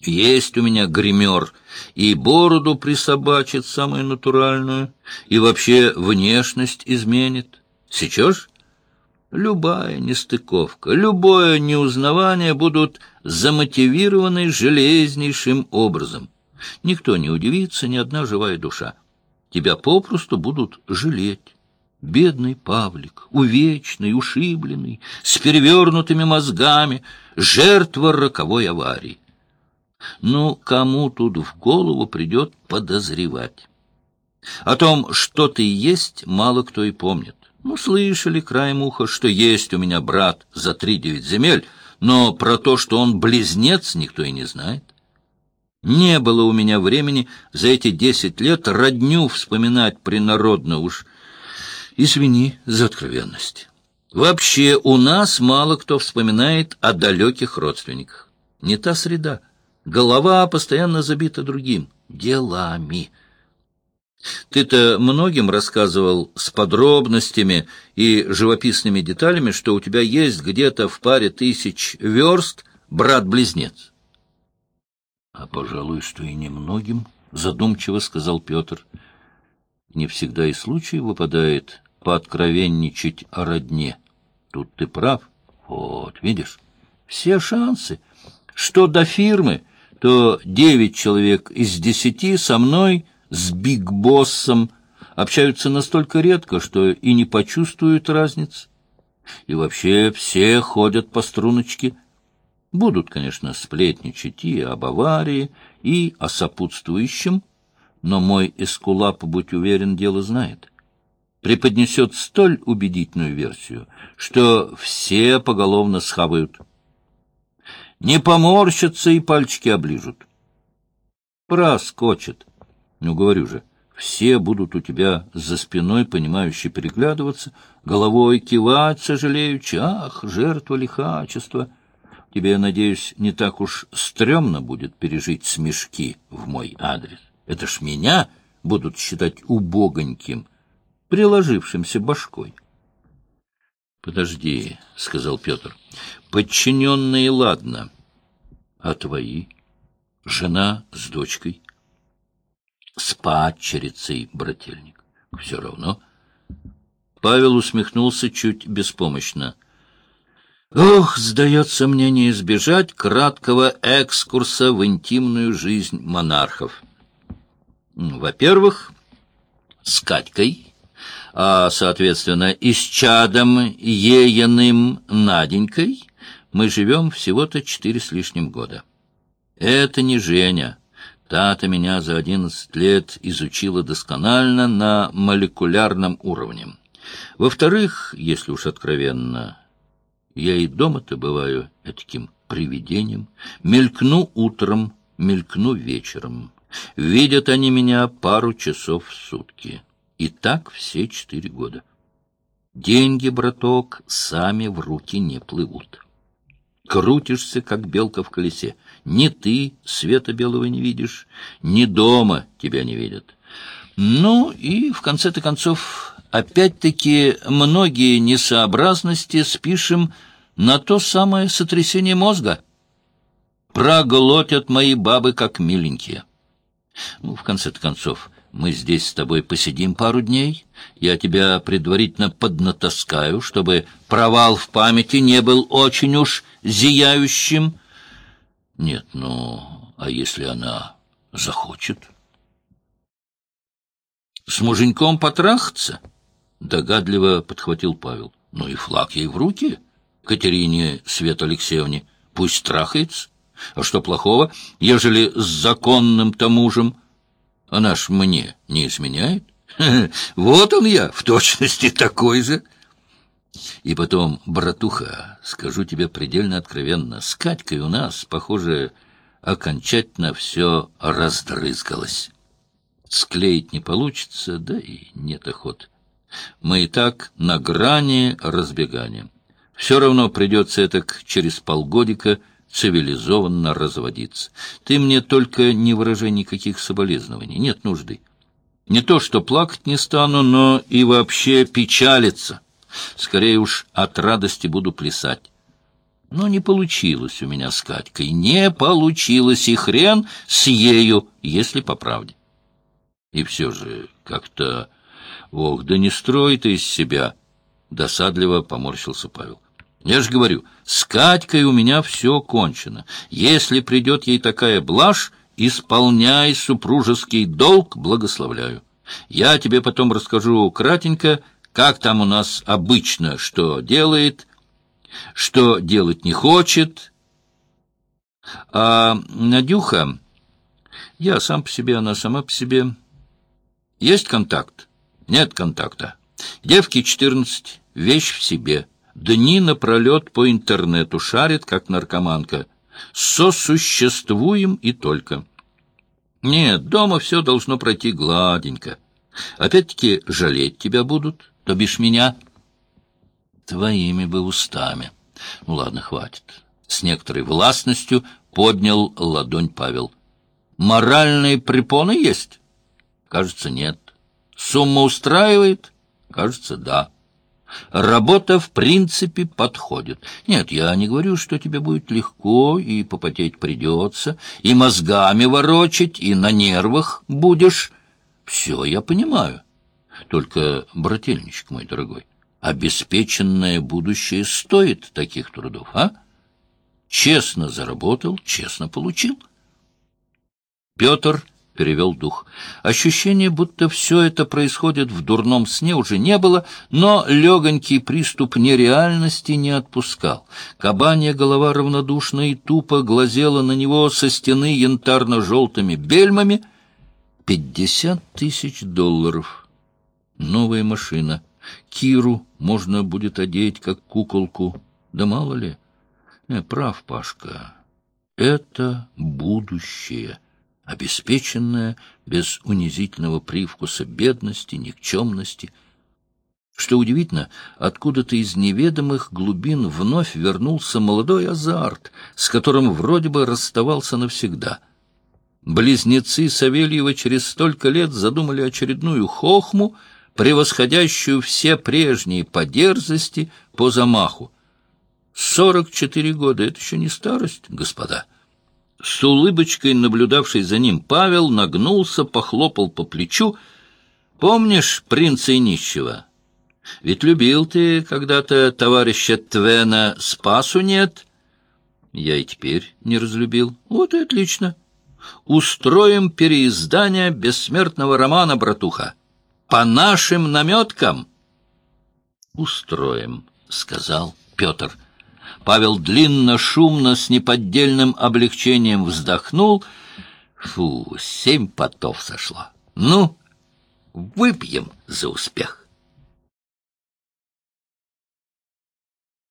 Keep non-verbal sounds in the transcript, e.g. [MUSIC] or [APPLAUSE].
Есть у меня гример, и бороду присобачит самую натуральную, и вообще внешность изменит. Сечешь? Любая нестыковка, любое неузнавание будут замотивированы железнейшим образом. Никто не удивится, ни одна живая душа. Тебя попросту будут жалеть. Бедный Павлик, увечный, ушибленный, с перевернутыми мозгами, жертва роковой аварии. Ну, кому тут в голову придет подозревать? О том, что ты есть, мало кто и помнит. Ну, слышали краем уха, что есть у меня брат за три девять земель, но про то, что он близнец, никто и не знает. Не было у меня времени за эти десять лет родню вспоминать принародно уж. Извини за откровенность. Вообще у нас мало кто вспоминает о далеких родственниках. Не та среда. Голова постоянно забита другим — делами. Ты-то многим рассказывал с подробностями и живописными деталями, что у тебя есть где-то в паре тысяч верст брат-близнец. — А, пожалуй, что и немногим, — задумчиво сказал Петр. — Не всегда и случай выпадает пооткровенничать о родне. Тут ты прав. Вот, видишь, все шансы. Что до фирмы, то девять человек из десяти со мной, с Биг-боссом, общаются настолько редко, что и не почувствуют разницы. И вообще все ходят по струночке. Будут, конечно, сплетничать и об аварии, и о сопутствующем, но мой эскулап, будь уверен, дело знает. Преподнесет столь убедительную версию, что все поголовно схавают не поморщатся и пальчики оближут. Проскочит. Ну, говорю же, все будут у тебя за спиной, понимающе переглядываться, головой кивать, сожалеючи. Ах, жертва лихачества! Тебе, я надеюсь, не так уж стрёмно будет пережить смешки в мой адрес. Это ж меня будут считать убогоньким, приложившимся башкой. — Подожди, — сказал Петр. — Подчиненные, ладно. А твои? Жена с дочкой? С падчерицей, брательник. Все равно. Павел усмехнулся чуть беспомощно. Ох, сдается мне не избежать краткого экскурса в интимную жизнь монархов. Во-первых, с Катькой а, соответственно, и с чадом еяным Наденькой мы живем всего-то четыре с лишним года. Это не Женя. Та-то меня за одиннадцать лет изучила досконально на молекулярном уровне. Во-вторых, если уж откровенно, я и дома-то бываю таким привидением. Мелькну утром, мелькну вечером. Видят они меня пару часов в сутки. И так все четыре года. Деньги, браток, сами в руки не плывут. Крутишься, как белка в колесе. Ни ты света белого не видишь, ни дома тебя не видят. Ну и, в конце-то концов, опять-таки многие несообразности спишем на то самое сотрясение мозга. Проглотят мои бабы, как миленькие. Ну, в конце-то концов, мы здесь с тобой посидим пару дней. Я тебя предварительно поднатаскаю, чтобы провал в памяти не был очень уж зияющим. Нет, ну, а если она захочет? С муженьком потрахаться? Догадливо подхватил Павел. Ну и флаг ей в руки, Катерине Свет Алексеевне. Пусть трахается. А что плохого, ежели с законным-то мужем... Она ж мне не изменяет. [LAUGHS] Вот он я, в точности такой же. И потом, братуха, скажу тебе предельно откровенно, с Катькой у нас, похоже, окончательно все раздрызгалось. Склеить не получится, да и нет охот. Мы и так на грани разбегания. Все равно придется это через полгодика цивилизованно разводиться. Ты мне только не выражай никаких соболезнований, нет нужды. Не то, что плакать не стану, но и вообще печалиться. Скорее уж от радости буду плясать. Но не получилось у меня с Катькой, не получилось, и хрен с ею, если по правде. И все же как-то... Ох, да не строй ты из себя! Досадливо поморщился Павел. Я же говорю, с Катькой у меня все кончено. Если придет ей такая блажь, исполняй супружеский долг, благословляю. Я тебе потом расскажу кратенько, как там у нас обычно что делает, что делать не хочет. А Надюха, я сам по себе, она сама по себе. Есть контакт? Нет контакта. Девки четырнадцать, вещь в себе. Дни напролет по интернету шарит, как наркоманка. Сосуществуем и только. Нет, дома все должно пройти гладенько. Опять-таки жалеть тебя будут, то бишь меня. Твоими бы устами. Ну ладно, хватит. С некоторой властностью поднял ладонь Павел. Моральные препоны есть? Кажется, нет. Сумма устраивает? Кажется, да. Работа, в принципе, подходит. Нет, я не говорю, что тебе будет легко, и попотеть придется, и мозгами ворочать, и на нервах будешь. Все я понимаю. Только, брательничек мой дорогой, обеспеченное будущее стоит таких трудов, а? Честно заработал, честно получил. Петр перевел дух. Ощущение, будто все это происходит в дурном сне, уже не было, но легонький приступ нереальности не отпускал. Кабанья голова равнодушно и тупо глазела на него со стены янтарно-желтыми бельмами. Пятьдесят тысяч долларов. Новая машина. Киру можно будет одеть, как куколку. Да мало ли. Не, прав, Пашка. Это будущее обеспеченная, без унизительного привкуса бедности, никчемности. Что удивительно, откуда-то из неведомых глубин вновь вернулся молодой азарт, с которым вроде бы расставался навсегда. Близнецы Савельева через столько лет задумали очередную хохму, превосходящую все прежние по дерзости, по замаху. Сорок четыре года — это еще не старость, господа. С улыбочкой, наблюдавший за ним, Павел нагнулся, похлопал по плечу. «Помнишь принца и нищего? Ведь любил ты когда-то товарища Твена Спасу нет?» «Я и теперь не разлюбил. Вот и отлично. Устроим переиздание бессмертного романа, братуха. По нашим наметкам!» «Устроим», — сказал Петр. Павел длинно, шумно, с неподдельным облегчением вздохнул. Фу, семь потов сошло. Ну, выпьем за успех.